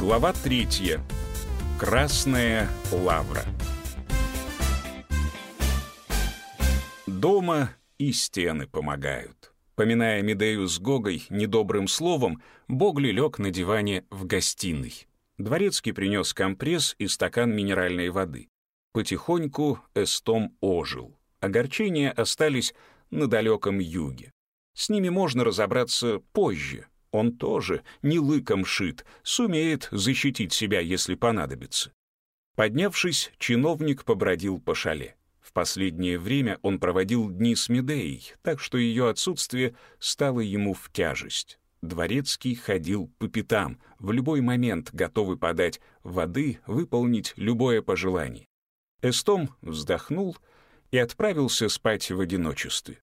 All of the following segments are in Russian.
Глава третья. Красная лавра. Дома и стены помогают. Поминая Медею с Гогой недобрым словом, Богли лег на диване в гостиной. Дворецкий принес компресс и стакан минеральной воды. Потихоньку Эстом ожил. Огорчения остались на далеком юге. С ними можно разобраться позже. Он тоже не лыком шит, сумеет защитить себя, если понадобится. Поднявшись, чиновник побродил по шале. В последнее время он проводил дни с Медеей, так что ее отсутствие стало ему в тяжесть. Дворецкий ходил по пятам, в любой момент готовый подать воды, выполнить любое пожелание. Эстом вздохнул и отправился спать в одиночестве.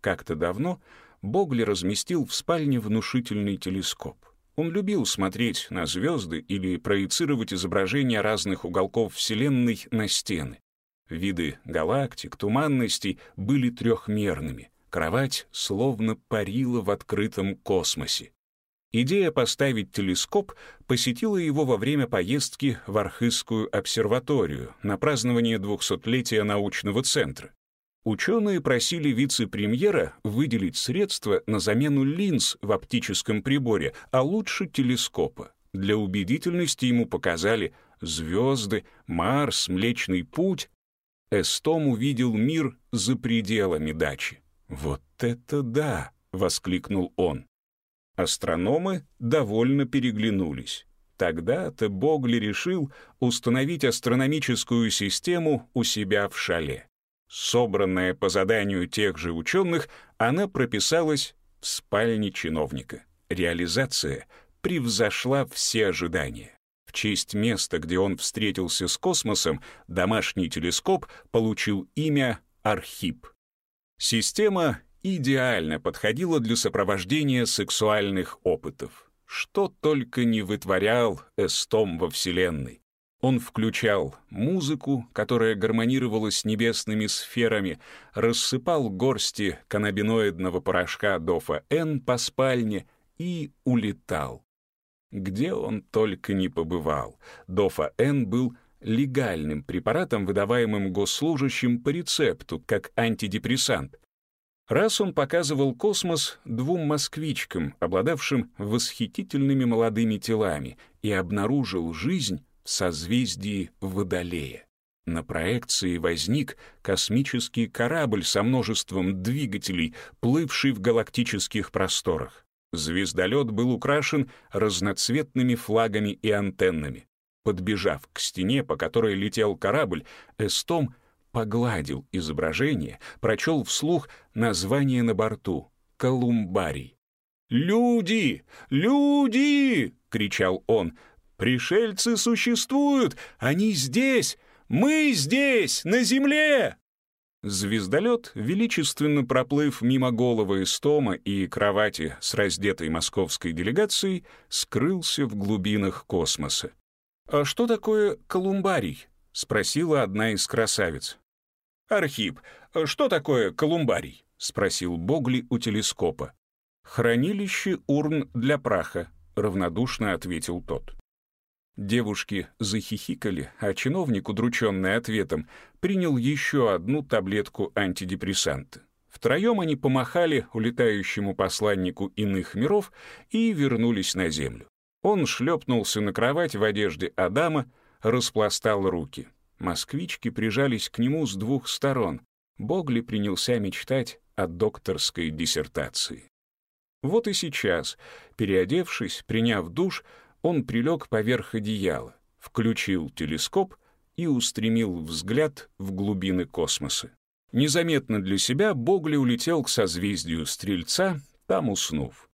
Как-то давно Богли разместил в спальне внушительный телескоп. Он любил смотреть на звезды или проецировать изображения разных уголков Вселенной на стены. Виды галактик, туманностей были трехмерными. Кровать словно парила в открытом космосе. Идея поставить телескоп посетила его во время поездки в Архызскую обсерваторию на празднование 200-летия научного центра. Ученые просили вице-премьера выделить средства на замену линз в оптическом приборе, а лучше телескопа. Для убедительности ему показали звезды, Марс, Млечный Путь. Эстом увидел мир за пределами дачи. «Вот это да!» — воскликнул он. Астрономы довольно переглянулись. Тогда-то Богли решил установить астрономическую систему у себя в шале. Собранная по заданию тех же ученых, она прописалась в спальне чиновника. Реализация превзошла все ожидания. В честь места, где он встретился с космосом, домашний телескоп получил имя Архип. Система идеально подходила для сопровождения сексуальных опытов. Что только не вытворял Эстом во Вселенной. Он включал музыку, которая гармонировала с небесными сферами, рассыпал горсти каннабиноидного порошка Дофа-Н по спальне и улетал. Где он только не побывал. Дофа-Н был легальным препаратом, выдаваемым госслужащим по рецепту, как антидепрессант. Раз он показывал космос двум москвичкам, обладавшим восхитительными молодыми телами, и обнаружил жизнь, созвездии Водолея. На проекции возник космический корабль со множеством двигателей, плывший в галактических просторах. Звездолет был украшен разноцветными флагами и антеннами. Подбежав к стене, по которой летел корабль, Эстом погладил изображение, прочел вслух название на борту — «Колумбарий». «Люди! Люди!» — кричал он. Пришельцы существуют! Они здесь! Мы здесь, на земле!» Звездолет, величественно проплыв мимо головы Истома и кровати с раздетой московской делегацией, скрылся в глубинах космоса. «А что такое колумбарий?» — спросила одна из красавиц. «Архип, что такое колумбарий?» — спросил Богли у телескопа. «Хранилище урн для праха», — равнодушно ответил тот. Девушки захихикали, а чиновник, удрученный ответом, принял еще одну таблетку антидепрессанта. Втроем они помахали улетающему посланнику иных миров и вернулись на землю. Он шлепнулся на кровать в одежде Адама, распластал руки. Москвички прижались к нему с двух сторон. Богли принялся мечтать о докторской диссертации. Вот и сейчас, переодевшись, приняв душ, он прилег поверх одеяла, включил телескоп и устремил взгляд в глубины космоса. Незаметно для себя Богли улетел к созвездию Стрельца, там уснув.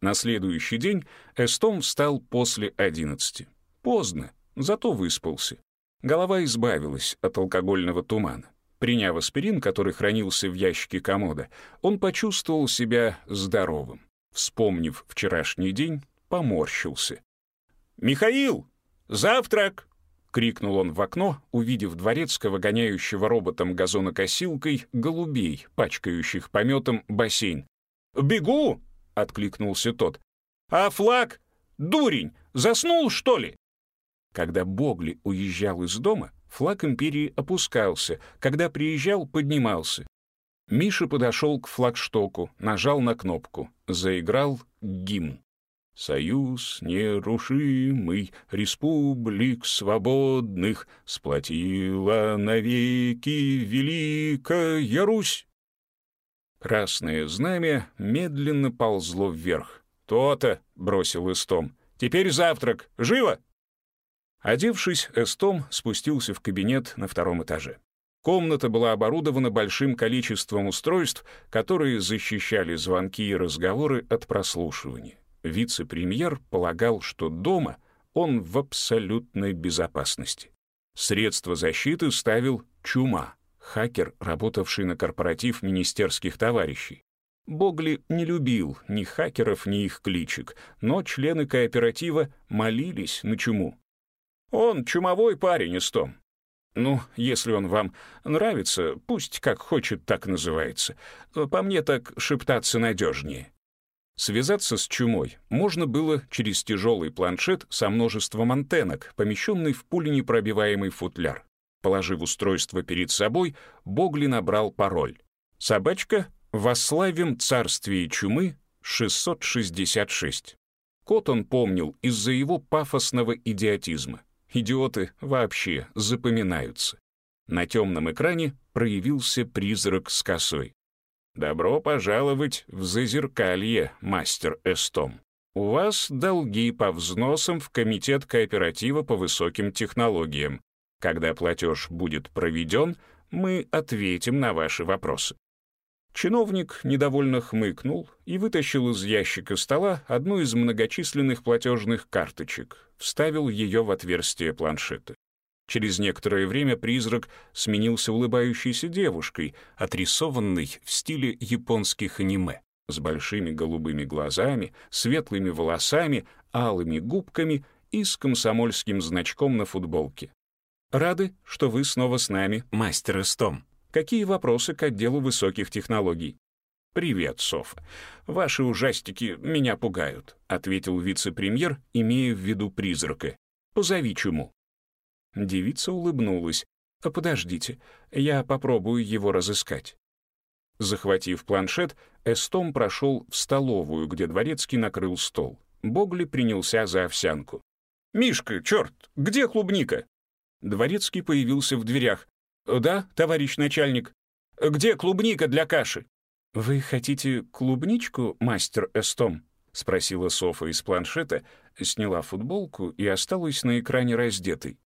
На следующий день Эстом встал после одиннадцати. Поздно, зато выспался. Голова избавилась от алкогольного тумана. Приняв аспирин, который хранился в ящике комода, он почувствовал себя здоровым. Вспомнив вчерашний день, поморщился. «Михаил! Завтрак!» — крикнул он в окно, увидев дворецкого, гоняющего роботом газонокосилкой, голубей, пачкающих пометом бассейн. «Бегу!» — откликнулся тот. «А флаг? Дурень! Заснул, что ли?» Когда Богли уезжал из дома, флаг империи опускался, когда приезжал, поднимался. Миша подошел к флагштоку, нажал на кнопку, заиграл гимн. Союз нерушимый республик свободных Сплотила навеки Великая Русь. Красное знамя медленно ползло вверх. «То-то!» — бросил Истом. «Теперь завтрак! Живо!» Одевшись, Эстом спустился в кабинет на втором этаже. Комната была оборудована большим количеством устройств, которые защищали звонки и разговоры от прослушивания. Вице-премьер полагал, что дома он в абсолютной безопасности. Средства защиты ставил Чума, хакер, работавший на корпоратив министерских товарищей. Богли не любил ни хакеров, ни их кличек, но члены кооператива молились на чуму. «Он чумовой парень, Истом. Ну, если он вам нравится, пусть как хочет так называется. По мне так шептаться надежнее». Связаться с чумой можно было через тяжелый планшет со множеством антеннок, помещенный в пуленепробиваемый футляр. Положив устройство перед собой, Богли набрал пароль. «Собачка, восславим царствие чумы 666». Код он помнил из-за его пафосного идиотизма. Идиоты вообще запоминаются. На темном экране проявился призрак с косой. «Добро пожаловать в Зазеркалье, мастер Эстом. У вас долги по взносам в Комитет кооператива по высоким технологиям. Когда платеж будет проведен, мы ответим на ваши вопросы». Чиновник недовольно хмыкнул и вытащил из ящика стола одну из многочисленных платежных карточек, вставил ее в отверстие планшета. Через некоторое время призрак сменился улыбающейся девушкой, отрисованной в стиле японских аниме, с большими голубыми глазами, светлыми волосами, алыми губками и с комсомольским значком на футболке. «Рады, что вы снова с нами, мастер Эстом. Какие вопросы к отделу высоких технологий?» «Привет, Софа. Ваши ужастики меня пугают», — ответил вице-премьер, имея в виду призрака. «Позови чуму». Девица улыбнулась. «А «Подождите, я попробую его разыскать». Захватив планшет, Эстом прошел в столовую, где дворецкий накрыл стол. Богли принялся за овсянку. «Мишка, черт, где клубника?» Дворецкий появился в дверях. «Да, товарищ начальник. Где клубника для каши?» «Вы хотите клубничку, мастер Эстом?» — спросила Софа из планшета, сняла футболку и осталась на экране раздетой.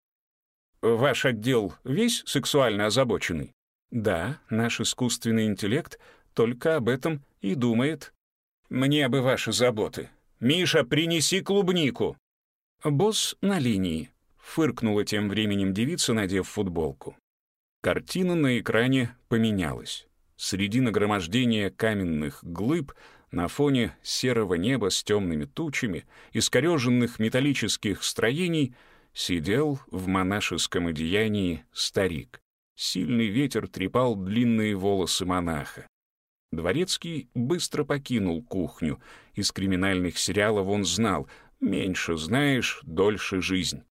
Ваш отдел весь сексуально озабоченный? Да, наш искусственный интеллект только об этом и думает. Мне бы ваши заботы. Миша, принеси клубнику. Босс на линии. Фыркнула тем временем девица, надев футболку. Картина на экране поменялась. Среди нагромождения каменных глыб на фоне серого неба с темными тучами, искореженных металлических строений — сидел в монашеском одеянии старик. Сильный ветер трепал длинные волосы монаха. Дворецкий быстро покинул кухню. Из криминальных сериалов он знал «меньше знаешь, дольше жизнь».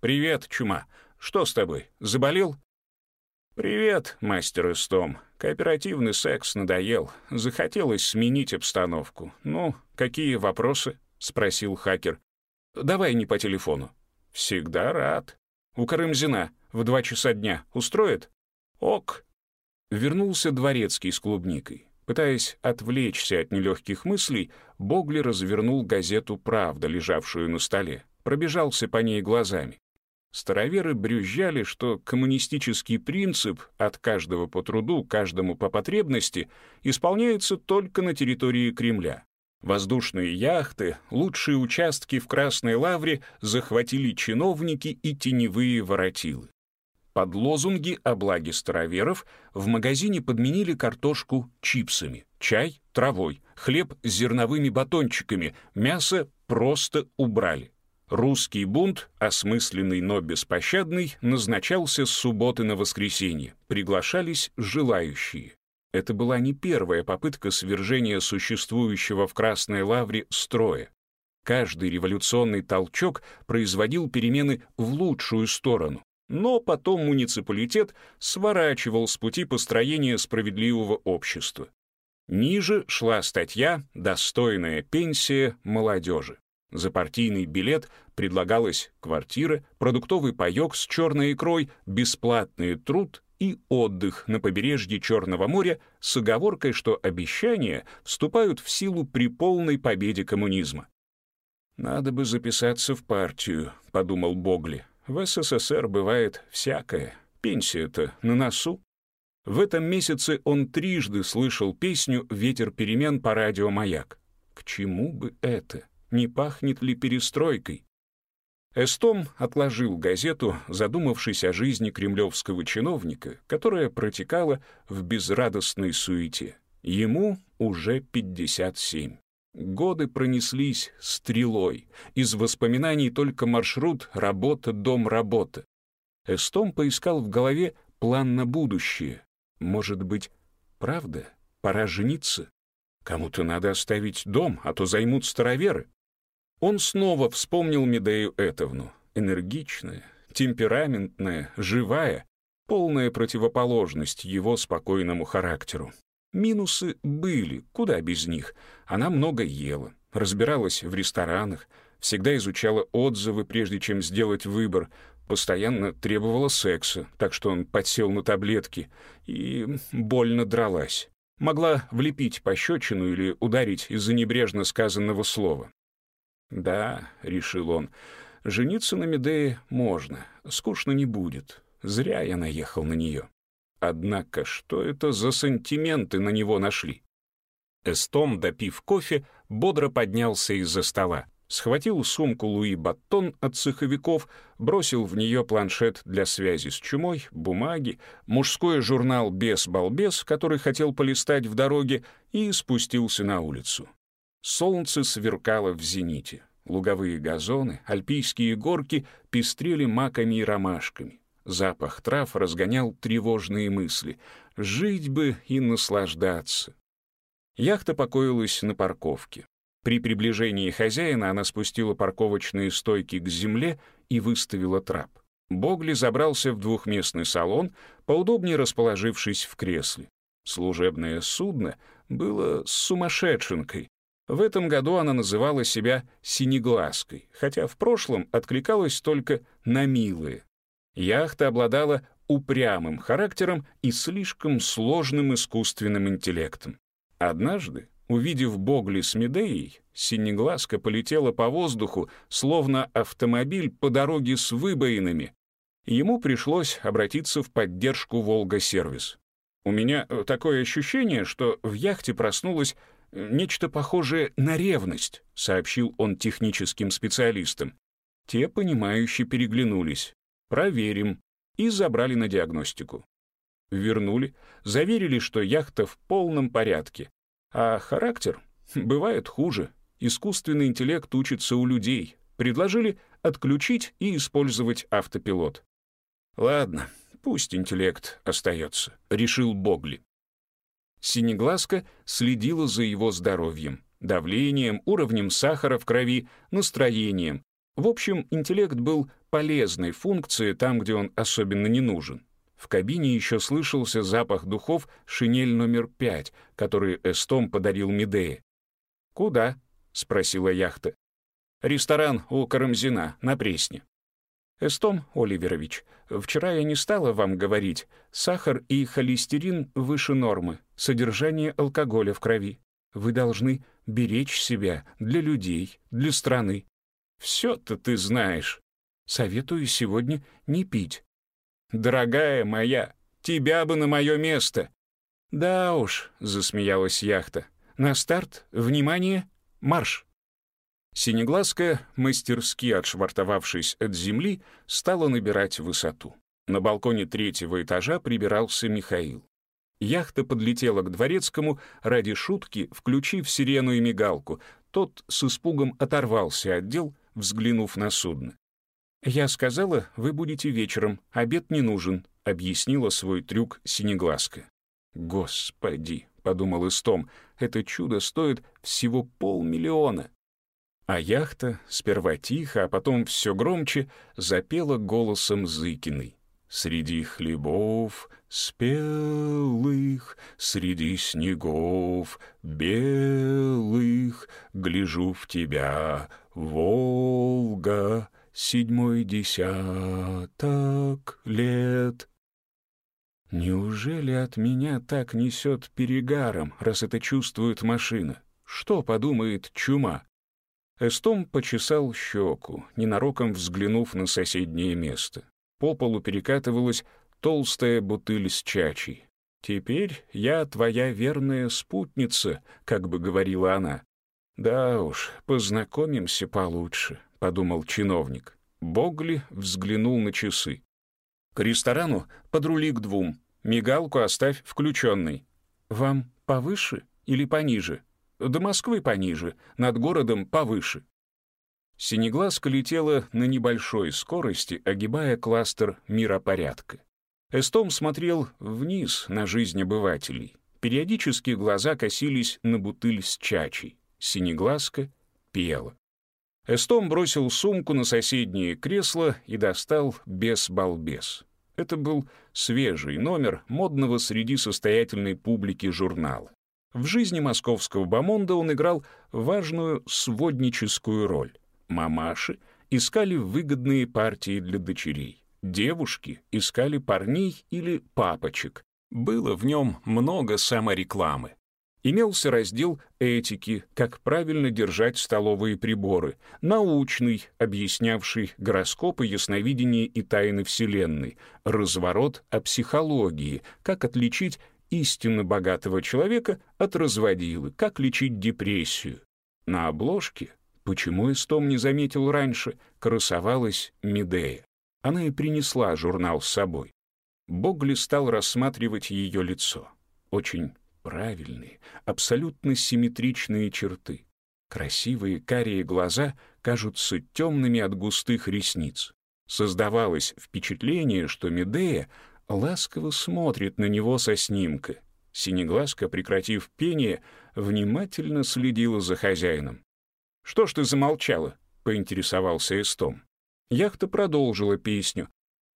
«Привет, чума. Что с тобой, заболел?» «Привет, мастер Истом. Кооперативный секс надоел. Захотелось сменить обстановку. Ну, какие вопросы?» — спросил хакер. «Давай не по телефону. «Всегда рад. У Карымзина в два часа дня устроит?» «Ок». Вернулся дворецкий с клубникой. Пытаясь отвлечься от нелегких мыслей, Богли развернул газету «Правда», лежавшую на столе, пробежался по ней глазами. Староверы брюзжали, что коммунистический принцип «от каждого по труду, каждому по потребности» исполняется только на территории Кремля. Воздушные яхты, лучшие участки в Красной Лавре захватили чиновники и теневые воротилы. Под лозунги о благе староверов в магазине подменили картошку чипсами, чай — травой, хлеб зерновыми батончиками, мясо просто убрали. Русский бунт, осмысленный, но беспощадный, назначался с субботы на воскресенье. Приглашались желающие. Это была не первая попытка свержения существующего в Красной Лавре строя. Каждый революционный толчок производил перемены в лучшую сторону. Но потом муниципалитет сворачивал с пути построения справедливого общества. Ниже шла статья «Достойная пенсия молодежи». За партийный билет предлагалась квартира, продуктовый паёк с черной икрой, бесплатный труд и отдых на побережье Черного моря с оговоркой, что обещания вступают в силу при полной победе коммунизма. «Надо бы записаться в партию», — подумал Богли. «В СССР бывает всякое. Пенсия-то на носу». В этом месяце он трижды слышал песню «Ветер перемен» по радио «Маяк». К чему бы это? Не пахнет ли перестройкой? Эстом отложил газету, задумавшись о жизни кремлевского чиновника, которая протекала в безрадостной суете. Ему уже 57. Годы пронеслись стрелой. Из воспоминаний только маршрут «работа-дом-работа». Эстом поискал в голове план на будущее. Может быть, правда, пора жениться? Кому-то надо оставить дом, а то займут староверы. Он снова вспомнил Медею Этовну. Энергичная, темпераментная, живая, полная противоположность его спокойному характеру. Минусы были, куда без них. Она много ела, разбиралась в ресторанах, всегда изучала отзывы, прежде чем сделать выбор, постоянно требовала секса, так что он подсел на таблетки и больно дралась. Могла влепить пощечину или ударить из-за небрежно сказанного слова. «Да», — решил он, — «жениться на Медее можно, скучно не будет. Зря я наехал на нее». Однако, что это за сантименты на него нашли? Эстом, допив кофе, бодро поднялся из-за стола, схватил сумку Луи Баттон от цеховиков, бросил в нее планшет для связи с чумой, бумаги, мужской журнал «Бес-балбес», который хотел полистать в дороге, и спустился на улицу. Солнце сверкало в зените. Луговые газоны, альпийские горки пестрели маками и ромашками. Запах трав разгонял тревожные мысли. Жить бы и наслаждаться. Яхта покоилась на парковке. При приближении хозяина она спустила парковочные стойки к земле и выставила трап. Богли забрался в двухместный салон, поудобнее расположившись в кресле. Служебное судно было с сумасшедшенкой. В этом году она называла себя «синеглазкой», хотя в прошлом откликалась только на милые. Яхта обладала упрямым характером и слишком сложным искусственным интеллектом. Однажды, увидев Богли с Медеей, Синеглазка полетела по воздуху, словно автомобиль по дороге с выбоинами. Ему пришлось обратиться в поддержку «Волга-сервис». У меня э, такое ощущение, что в яхте проснулось э, нечто похожее на ревность, сообщил он техническим специалистам. Те, понимающе переглянулись. Проверим. И забрали на диагностику. Вернули, заверили, что яхта в полном порядке. А характер бывает хуже. Искусственный интеллект учится у людей. Предложили отключить и использовать автопилот. Ладно, пусть интеллект остается, решил Богли. Синеглазка следила за его здоровьем, давлением, уровнем сахара в крови, настроением. В общем, интеллект был полезной функции там, где он особенно не нужен. В кабине еще слышался запах духов «Шинель номер пять», который Эстом подарил Медее. «Куда?» — спросила яхта. «Ресторан у Карамзина, на Пресне». «Эстом Оливерович, вчера я не стала вам говорить. Сахар и холестерин выше нормы, содержание алкоголя в крови. Вы должны беречь себя для людей, для страны. Все-то ты знаешь». Советую сегодня не пить. Дорогая моя, тебя бы на мое место. Да уж, засмеялась яхта. На старт, внимание, марш. Синеглазка, мастерски отшвартовавшись от земли, стала набирать высоту. На балконе третьего этажа прибирался Михаил. Яхта подлетела к дворецкому ради шутки, включив сирену и мигалку. Тот с испугом оторвался от дел, взглянув на судно. «Я сказала, вы будете вечером, обед не нужен», — объяснила свой трюк Синеглазка. «Господи», — подумал Истом, — «это чудо стоит всего полмиллиона». А яхта сперва тихо, а потом все громче запела голосом Зыкиной. Среди хлебов спелых, среди снегов белых, гляжу в тебя, Волга, седьмой десяток лет. Неужели от меня так несет перегаром, раз это чувствует машина? Что подумает чума? Эстом почесал щеку, ненароком взглянув на соседнее место. По полу перекатывалась толстая бутыль с чачей. «Теперь я твоя верная спутница», — как бы говорила она. «Да уж, познакомимся получше», — подумал чиновник. Богли взглянул на часы. «К ресторану подрули к двум. Мигалку оставь включенной. Вам повыше или пониже?» До Москвы пониже, над городом повыше. Синеглазка летела на небольшой скорости, огибая кластер миропорядка. Эстом смотрел вниз на жизнь обывателей. Периодически глаза косились на бутыль с чачей. Синеглазка пела. Эстом бросил сумку на соседнее кресло и достал «Бес-балбес». Это был свежий номер модного среди состоятельной публики журнала. В жизни московского бомонда он играл важную сводническую роль. Мамаши искали выгодные партии для дочерей. Девушки искали парней или папочек. Было в нем много саморекламы. Имелся раздел этики, как правильно держать столовые приборы, научный, объяснявший гороскопы, ясновидение и тайны Вселенной, разворот о психологии, как отличить истинно богатого человека от разводилы, как лечить депрессию. На обложке, почему Истом не заметил раньше, красовалась Медея. Она и принесла журнал с собой. Богли стал рассматривать ее лицо. Очень правильные, абсолютно симметричные черты. Красивые карие глаза кажутся темными от густых ресниц. Создавалось впечатление, что Медея ласково смотрит на него со снимка. Синеглазка, прекратив пение, внимательно следила за хозяином. «Что ж ты замолчала?» — поинтересовался Эстом. Яхта продолжила песню,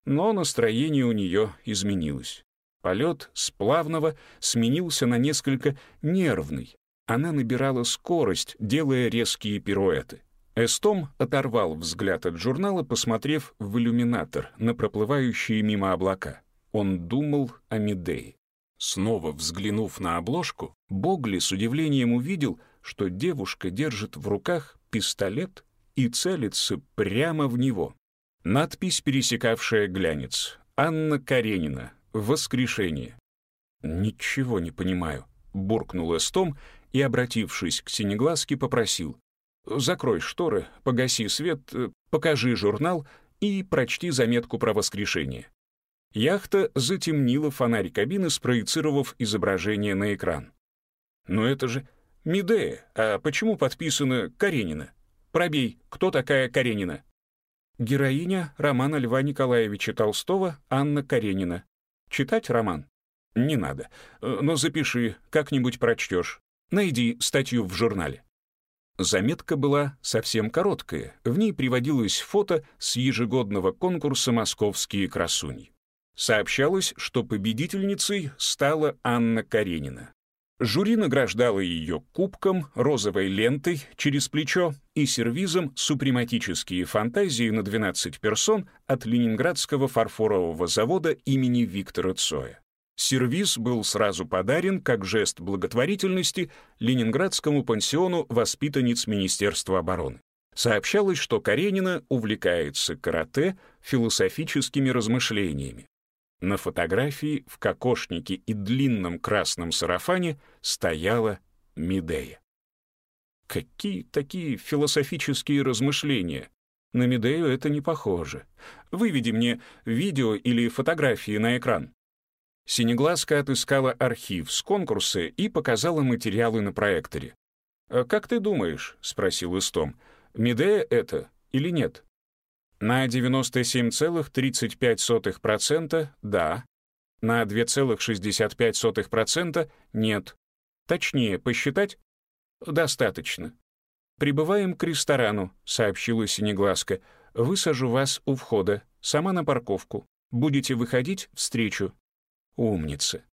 но настроение у нее изменилось. Полет с плавного сменился на несколько нервный. Она набирала скорость, делая резкие пируэты. Эстом оторвал взгляд от журнала, посмотрев в иллюминатор на проплывающие мимо облака. Он думал о Медее. Снова взглянув на обложку, Богли с удивлением увидел, что девушка держит в руках пистолет и целится прямо в него. Надпись, пересекавшая глянец. «Анна Каренина. Воскрешение». «Ничего не понимаю», — буркнул Эстом и, обратившись к Синеглазке, попросил. «Закрой шторы, погаси свет, э, покажи журнал и прочти заметку про воскрешение». Яхта затемнила фонарь кабины, спроецировав изображение на экран. «Но это же Медея, а почему подписано Каренина? Пробей, кто такая Каренина?» Героиня романа Льва Николаевича Толстого Анна Каренина. Читать роман? Не надо. Но запиши, как-нибудь прочтешь. Найди статью в журнале. Заметка была совсем короткая. В ней приводилось фото с ежегодного конкурса «Московские красуньи». Сообщалось, что победительницей стала Анна Каренина. Жюри награждало ее кубком, розовой лентой через плечо и сервизом «Супрематические фантазии на 12 персон» от Ленинградского фарфорового завода имени Виктора Цоя. Сервиз был сразу подарен как жест благотворительности Ленинградскому пансиону воспитанниц Министерства обороны. Сообщалось, что Каренина увлекается карате философическими размышлениями. На фотографии в кокошнике и длинном красном сарафане стояла Медея. Какие такие философические размышления? На Медею это не похоже. Выведи мне видео или фотографии на экран. Синеглазка отыскала архив с конкурса и показала материалы на проекторе. «А «Как ты думаешь?» — спросил Истом. «Медея это или нет?» На 97,35% да, на 2,65% нет. Точнее, посчитать? Достаточно. «Прибываем к ресторану», — сообщила Синеглазка. «Высажу вас у входа, сама на парковку. Будете выходить встречу». «Умница».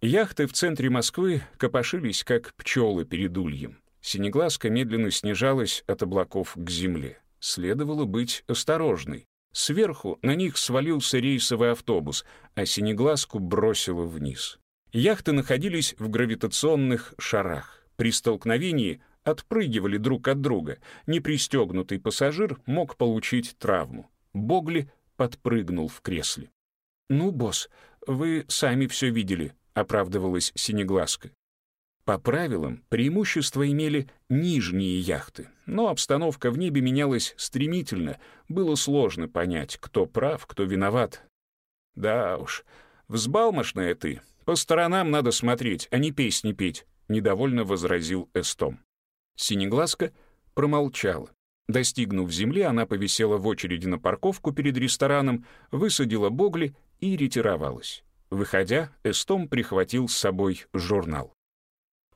Яхты в центре Москвы копошились, как пчелы перед ульем. Синеглазка медленно снижалась от облаков к земле. Следовало быть осторожной. Сверху на них свалился рейсовый автобус, а Синеглазку бросило вниз. Яхты находились в гравитационных шарах. При столкновении отпрыгивали друг от друга. Непристегнутый пассажир мог получить травму. Богли подпрыгнул в кресле. «Ну, босс, вы сами все видели», — оправдывалась Синеглазка. По правилам, преимущество имели нижние яхты, но обстановка в небе менялась стремительно, было сложно понять, кто прав, кто виноват. «Да уж, взбалмошная ты, по сторонам надо смотреть, а не песни петь», — недовольно возразил Эстом. Синеглазка промолчала. Достигнув земли, она повисела в очереди на парковку перед рестораном, высадила Богли и ретировалась. Выходя, Эстом прихватил с собой журнал.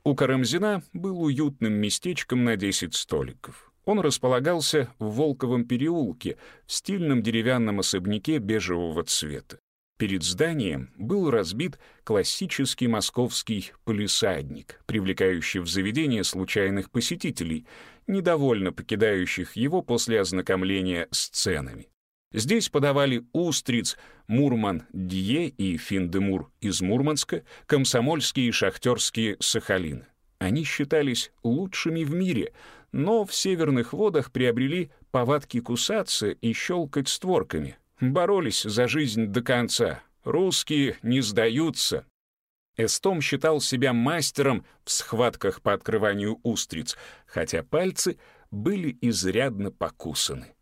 У Карамзина был уютным местечком на 10 столиков. Он располагался в Волковом переулке, в стильном деревянном особняке бежевого цвета. Перед зданием был разбит классический московский полисадник, привлекающий в заведение случайных посетителей, недовольно покидающих его после ознакомления с ценами. Здесь подавали устриц, мурман-дье и финдемур из Мурманска, комсомольские и шахтерские Сахалина. Они считались лучшими в мире, но в северных водах приобрели повадки кусаться и щелкать створками, боролись за жизнь до конца. Русские не сдаются. Эстом считал себя мастером в схватках по открыванию устриц, хотя пальцы были изрядно покусаны.